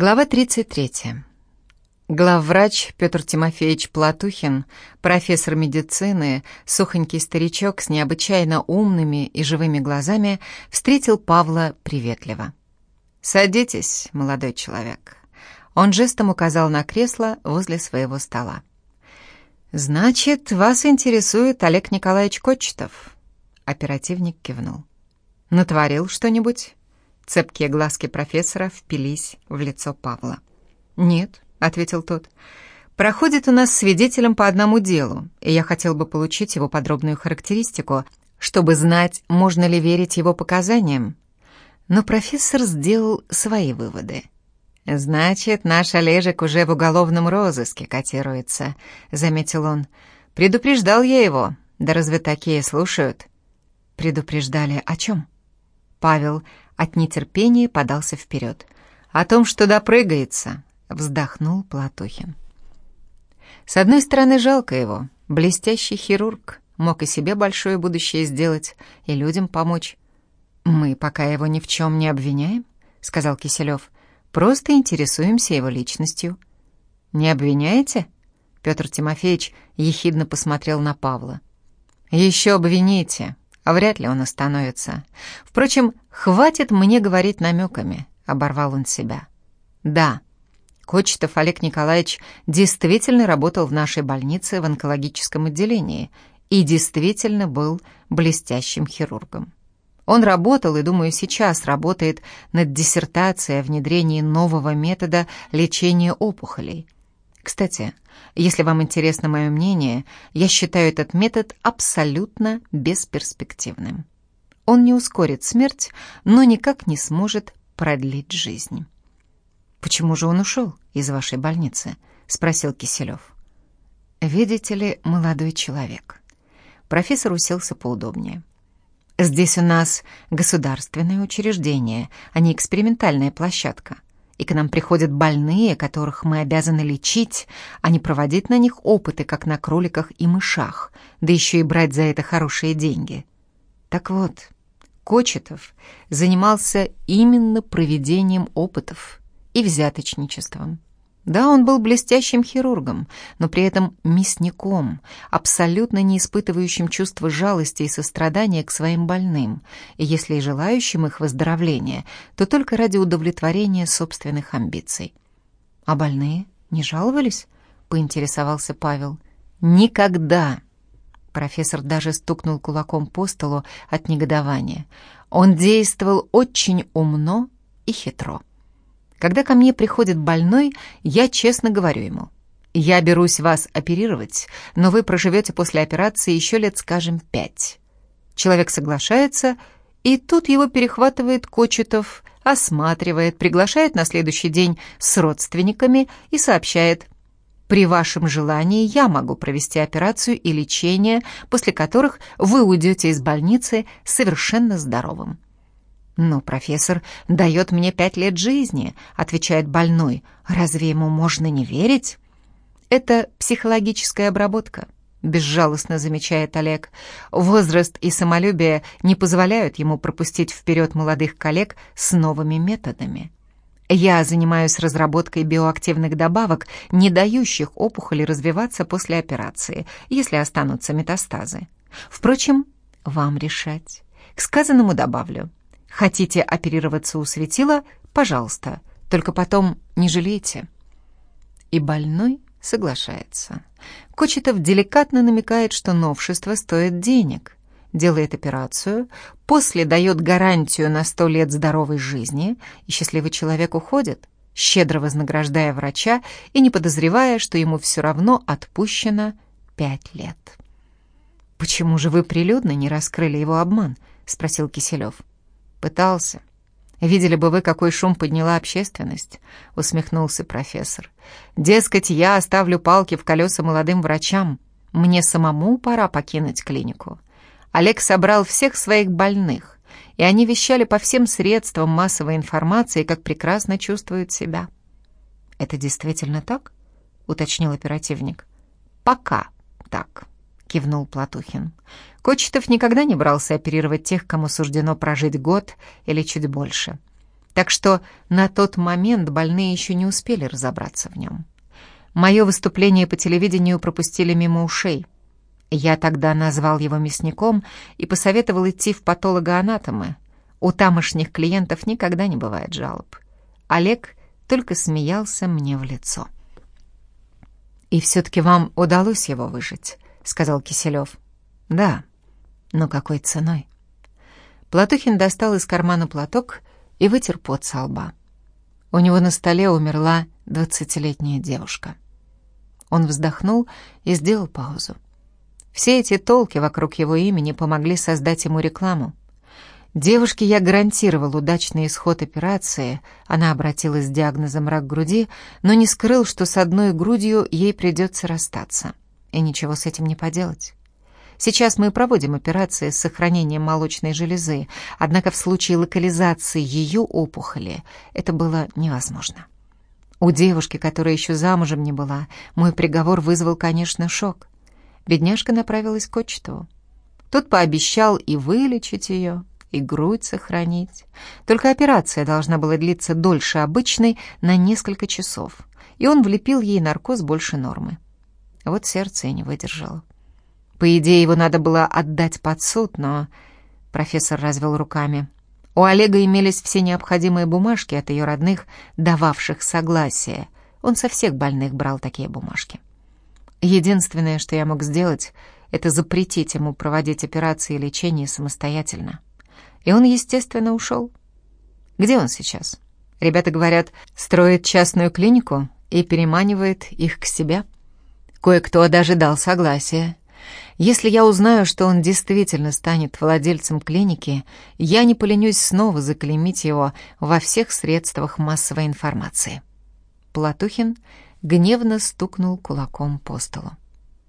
Глава 33. Главврач Петр Тимофеевич Платухин, профессор медицины, сухонький старичок с необычайно умными и живыми глазами, встретил Павла приветливо. «Садитесь, молодой человек». Он жестом указал на кресло возле своего стола. «Значит, вас интересует Олег Николаевич Кочетов?» Оперативник кивнул. «Натворил что-нибудь?» Цепкие глазки профессора впились в лицо Павла. «Нет», — ответил тот. «Проходит у нас свидетелем по одному делу, и я хотел бы получить его подробную характеристику, чтобы знать, можно ли верить его показаниям». Но профессор сделал свои выводы. «Значит, наш Олежек уже в уголовном розыске котируется», — заметил он. «Предупреждал я его. Да разве такие слушают?» «Предупреждали о чем?» Павел от нетерпения подался вперед. «О том, что допрыгается», — вздохнул Платухин. С одной стороны, жалко его. Блестящий хирург. Мог и себе большое будущее сделать, и людям помочь. «Мы пока его ни в чем не обвиняем», — сказал Киселев. «Просто интересуемся его личностью». «Не обвиняете?» Петр Тимофеевич ехидно посмотрел на Павла. «Еще обвините», вряд ли он остановится. Впрочем, хватит мне говорить намеками, оборвал он себя. Да, Кочетов Олег Николаевич действительно работал в нашей больнице в онкологическом отделении и действительно был блестящим хирургом. Он работал и, думаю, сейчас работает над диссертацией о внедрении нового метода лечения опухолей – кстати, если вам интересно мое мнение, я считаю этот метод абсолютно бесперспективным. Он не ускорит смерть, но никак не сможет продлить жизнь. «Почему же он ушел из вашей больницы?» — спросил Киселев. «Видите ли, молодой человек». Профессор уселся поудобнее. «Здесь у нас государственное учреждение, а не экспериментальная площадка и к нам приходят больные, которых мы обязаны лечить, а не проводить на них опыты, как на кроликах и мышах, да еще и брать за это хорошие деньги. Так вот, Кочетов занимался именно проведением опытов и взяточничеством. Да, он был блестящим хирургом, но при этом мясником, абсолютно не испытывающим чувства жалости и сострадания к своим больным, и если и желающим их выздоровления, то только ради удовлетворения собственных амбиций. «А больные не жаловались?» — поинтересовался Павел. «Никогда!» Профессор даже стукнул кулаком по столу от негодования. Он действовал очень умно и хитро. Когда ко мне приходит больной, я честно говорю ему, «Я берусь вас оперировать, но вы проживете после операции еще лет, скажем, пять». Человек соглашается, и тут его перехватывает Кочетов, осматривает, приглашает на следующий день с родственниками и сообщает «При вашем желании я могу провести операцию и лечение, после которых вы уйдете из больницы совершенно здоровым». «Но профессор дает мне пять лет жизни», — отвечает больной. «Разве ему можно не верить?» «Это психологическая обработка», — безжалостно замечает Олег. «Возраст и самолюбие не позволяют ему пропустить вперед молодых коллег с новыми методами». Я занимаюсь разработкой биоактивных добавок, не дающих опухоли развиваться после операции, если останутся метастазы. Впрочем, вам решать. К сказанному добавлю. Хотите оперироваться у светила? Пожалуйста, только потом не жалейте». И больной соглашается. Кочетов деликатно намекает, что новшество стоит денег. Делает операцию, после дает гарантию на сто лет здоровой жизни, и счастливый человек уходит, щедро вознаграждая врача и не подозревая, что ему все равно отпущено пять лет. «Почему же вы прилюдно не раскрыли его обман?» — спросил Киселев. Пытался. Видели бы вы, какой шум подняла общественность, усмехнулся профессор. Дескать, я оставлю палки в колеса молодым врачам. Мне самому пора покинуть клинику. Олег собрал всех своих больных, и они вещали по всем средствам массовой информации, как прекрасно чувствуют себя. «Это действительно так?» — уточнил оперативник. «Пока так» кивнул Платухин. Кочетов никогда не брался оперировать тех, кому суждено прожить год или чуть больше. Так что на тот момент больные еще не успели разобраться в нем. Мое выступление по телевидению пропустили мимо ушей. Я тогда назвал его мясником и посоветовал идти в патологоанатомы. У тамошних клиентов никогда не бывает жалоб. Олег только смеялся мне в лицо. «И все-таки вам удалось его выжить», — сказал Киселев. «Да, но какой ценой?» Платухин достал из кармана платок и вытер пот со лба. У него на столе умерла двадцатилетняя девушка. Он вздохнул и сделал паузу. Все эти толки вокруг его имени помогли создать ему рекламу. Девушке я гарантировал удачный исход операции, она обратилась с диагнозом рак груди, но не скрыл, что с одной грудью ей придется расстаться. И ничего с этим не поделать. Сейчас мы проводим операции с сохранением молочной железы, однако в случае локализации ее опухоли это было невозможно. У девушки, которая еще замужем не была, мой приговор вызвал, конечно, шок. Бедняжка направилась к Кочетову. Тот пообещал и вылечить ее, и грудь сохранить. Только операция должна была длиться дольше обычной на несколько часов, и он влепил ей наркоз больше нормы. Вот сердце и не выдержало. По идее, его надо было отдать под суд, но... Профессор развел руками. У Олега имелись все необходимые бумажки от ее родных, дававших согласие. Он со всех больных брал такие бумажки. Единственное, что я мог сделать, это запретить ему проводить операции и лечение самостоятельно. И он, естественно, ушел. Где он сейчас? Ребята говорят, строит частную клинику и переманивает их к себе. Кое-кто даже дал согласие. Если я узнаю, что он действительно станет владельцем клиники, я не поленюсь снова заклеймить его во всех средствах массовой информации. Платухин гневно стукнул кулаком по столу.